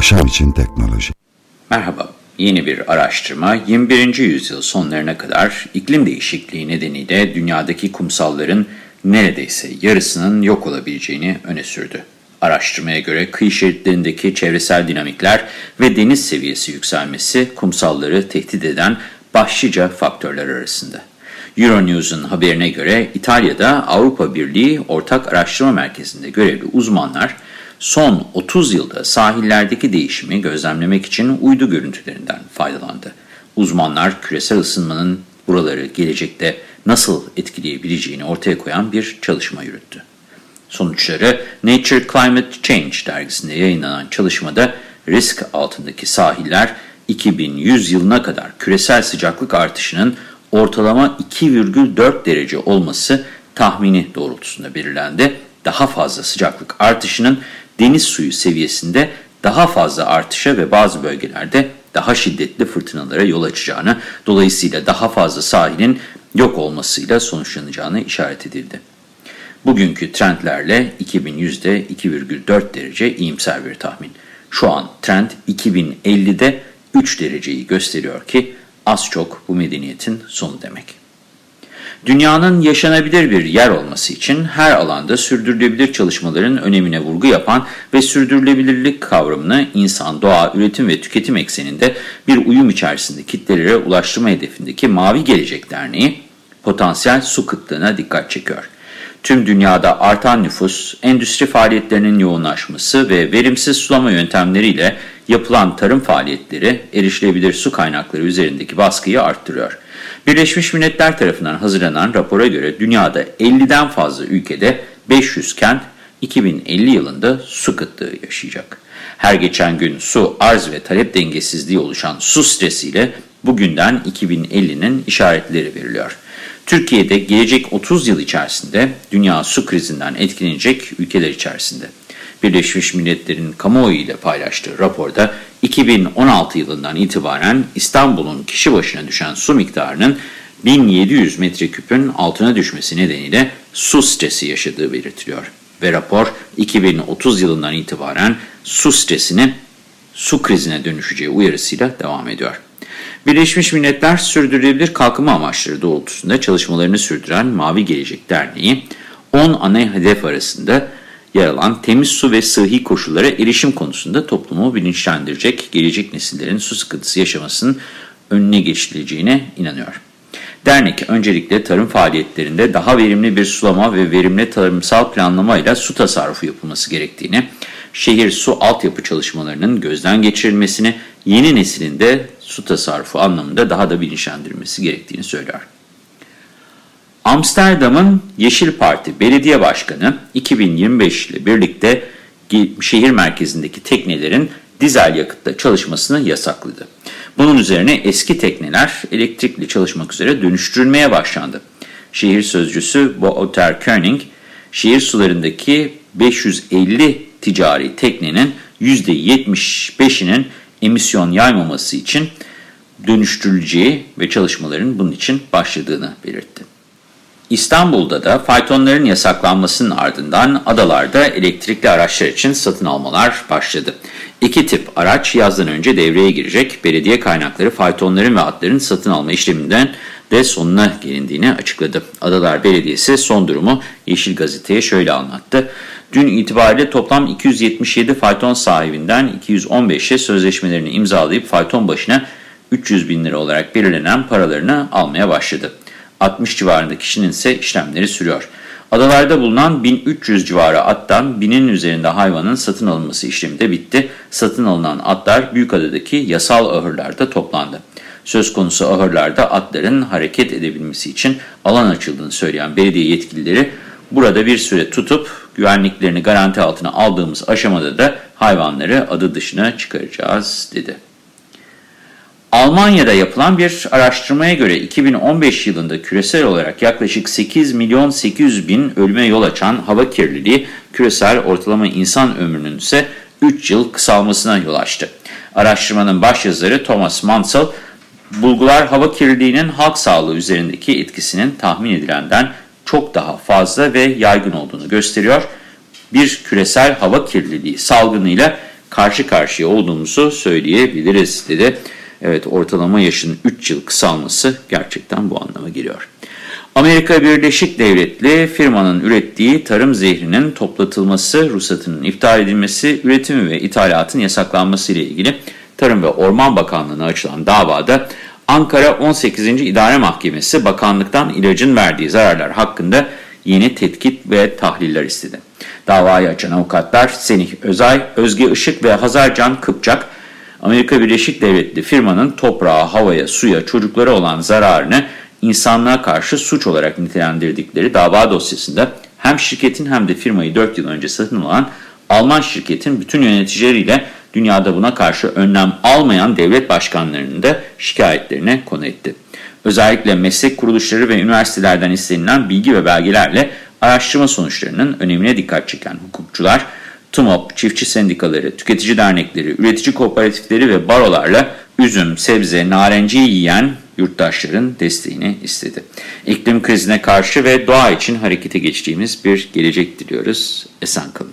Yaşam için teknoloji. Merhaba, yeni bir araştırma 21. yüzyıl sonlarına kadar iklim değişikliği nedeniyle dünyadaki kumsalların neredeyse yarısının yok olabileceğini öne sürdü. Araştırmaya göre kıyı şeritlerindeki çevresel dinamikler ve deniz seviyesi yükselmesi kumsalları tehdit eden başlıca faktörler arasında. Euronews'un haberine göre İtalya'da Avrupa Birliği Ortak Araştırma Merkezi'nde görevli uzmanlar son 30 yılda sahillerdeki değişimi gözlemlemek için uydu görüntülerinden faydalandı. Uzmanlar küresel ısınmanın buraları gelecekte nasıl etkileyebileceğini ortaya koyan bir çalışma yürüttü. Sonuçları Nature Climate Change dergisinde yayınlanan çalışmada risk altındaki sahiller 2100 yılına kadar küresel sıcaklık artışının ortalama 2,4 derece olması tahmini doğrultusunda belirlendi. Daha fazla sıcaklık artışının deniz suyu seviyesinde daha fazla artışa ve bazı bölgelerde daha şiddetli fırtınalara yol açacağını, dolayısıyla daha fazla sahilin yok olmasıyla sonuçlanacağını işaret edildi. Bugünkü trendlerle 2100'de 2,4 derece iyimser bir tahmin. Şu an trend 2050'de 3 dereceyi gösteriyor ki az çok bu medeniyetin sonu demek. Dünyanın yaşanabilir bir yer olması için her alanda sürdürülebilir çalışmaların önemine vurgu yapan ve sürdürülebilirlik kavramını insan, doğa, üretim ve tüketim ekseninde bir uyum içerisinde kitlelere ulaştırma hedefindeki Mavi Gelecek Derneği potansiyel su kıtlığına dikkat çekiyor. Tüm dünyada artan nüfus, endüstri faaliyetlerinin yoğunlaşması ve verimsiz sulama yöntemleriyle yapılan tarım faaliyetleri erişilebilir su kaynakları üzerindeki baskıyı arttırıyor. Birleşmiş Milletler tarafından hazırlanan rapora göre dünyada 50'den fazla ülkede 500 kent 2050 yılında su kıtlığı yaşayacak. Her geçen gün su, arz ve talep dengesizliği oluşan su stresiyle bugünden 2050'nin işaretleri veriliyor. Türkiye'de gelecek 30 yıl içerisinde dünya su krizinden etkilenecek ülkeler içerisinde. Birleşmiş Milletler'in kamuoyu ile paylaştığı raporda 2016 yılından itibaren İstanbul'un kişi başına düşen su miktarının 1700 metreküpün altına düşmesi nedeniyle su stresi yaşadığı belirtiliyor. Ve rapor 2030 yılından itibaren su stresinin su krizine dönüşeceği uyarısıyla devam ediyor. Birleşmiş Milletler Sürdürülebilir Kalkınma Amaçları doğrultusunda çalışmalarını sürdüren Mavi Gelecek Derneği 10 ana hedef arasında yer alan temiz su ve sıhhi koşullara erişim konusunda toplumu bilinçlendirecek, gelecek nesillerin su sıkıntısı yaşamasının önüne geçileceğine inanıyor. Dernek öncelikle tarım faaliyetlerinde daha verimli bir sulama ve verimli tarımsal planlamayla su tasarrufu yapılması gerektiğini, şehir su altyapı çalışmalarının gözden geçirilmesini, yeni neslinde su tasarrufu anlamında daha da bilinçlendirilmesi gerektiğini söylüyor. Amsterdam'ın Yeşil Parti Belediye Başkanı 2025 ile birlikte şehir merkezindeki teknelerin dizel yakıtla çalışmasını yasakladı. Bunun üzerine eski tekneler elektrikli çalışmak üzere dönüştürülmeye başlandı. Şehir sözcüsü Wouter Koenig, şehir sularındaki 550 ticari teknenin %75'inin emisyon yaymaması için dönüştürüleceği ve çalışmaların bunun için başladığını belirtti. İstanbul'da da faytonların yasaklanmasının ardından adalarda elektrikli araçlar için satın almalar başladı. İki tip araç yazdan önce devreye girecek. Belediye kaynakları faytonların ve atların satın alma işleminden de sonuna gelindiğini açıkladı. Adalar Belediyesi son durumu Yeşil Gazete'ye şöyle anlattı. Dün itibariyle toplam 277 fayton sahibinden 215'e sözleşmelerini imzalayıp fayton başına 300 bin lira olarak belirlenen paralarını almaya başladı. 60 civarında kişinin ise işlemleri sürüyor. Adalarda bulunan 1300 civarı attan 1000'in üzerinde hayvanın satın alınması işlemi de bitti. Satın alınan atlar Büyükada'daki yasal ahırlarda toplandı. Söz konusu ahırlarda atların hareket edebilmesi için alan açıldığını söyleyen belediye yetkilileri Burada bir süre tutup güvenliklerini garanti altına aldığımız aşamada da hayvanları adı dışına çıkaracağız dedi. Almanya'da yapılan bir araştırmaya göre 2015 yılında küresel olarak yaklaşık 8 milyon 800 bin ölüme yol açan hava kirliliği küresel ortalama insan ömrünün ise 3 yıl kısalmasına yol açtı. Araştırmanın başyazarı Thomas Mansell, bulgular hava kirliliğinin halk sağlığı üzerindeki etkisinin tahmin edilenden çok daha fazla ve yaygın olduğunu gösteriyor. Bir küresel hava kirliliği salgınıyla karşı karşıya olduğumuzu söyleyebiliriz dedi. Evet ortalama yaşın 3 yıl kısalması gerçekten bu anlama geliyor. Amerika Birleşik Devletleri firmanın ürettiği tarım zehrinin toplatılması, ruhsatının iptal edilmesi, üretimi ve ithalatın yasaklanması ile ilgili Tarım ve Orman Bakanlığı'na açılan davada Ankara 18. İdare Mahkemesi bakanlıktan ilacın verdiği zararlar hakkında yeni tetkik ve tahliller istedi. Davayı açan avukatlar Senih Özay, Özge Işık ve Hazarcan Kıpçak, Amerika Birleşik Devletleri firmanın toprağa, havaya, suya, çocuklara olan zararını insanlığa karşı suç olarak nitelendirdikleri dava dosyasında hem şirketin hem de firmayı 4 yıl önce satın alan Alman şirketin bütün yöneticileriyle dünyada buna karşı önlem almayan devlet başkanlarının da şikayetlerine konu etti. Özellikle meslek kuruluşları ve üniversitelerden istenilen bilgi ve belgelerle araştırma sonuçlarının önemine dikkat çeken hukukçular, TUMOP, çiftçi sendikaları, tüketici dernekleri, üretici kooperatifleri ve barolarla üzüm, sebze, narenci yiyen yurttaşların desteğini istedi. İklim krizine karşı ve doğa için harekete geçtiğimiz bir gelecek diliyoruz. Esen kalın.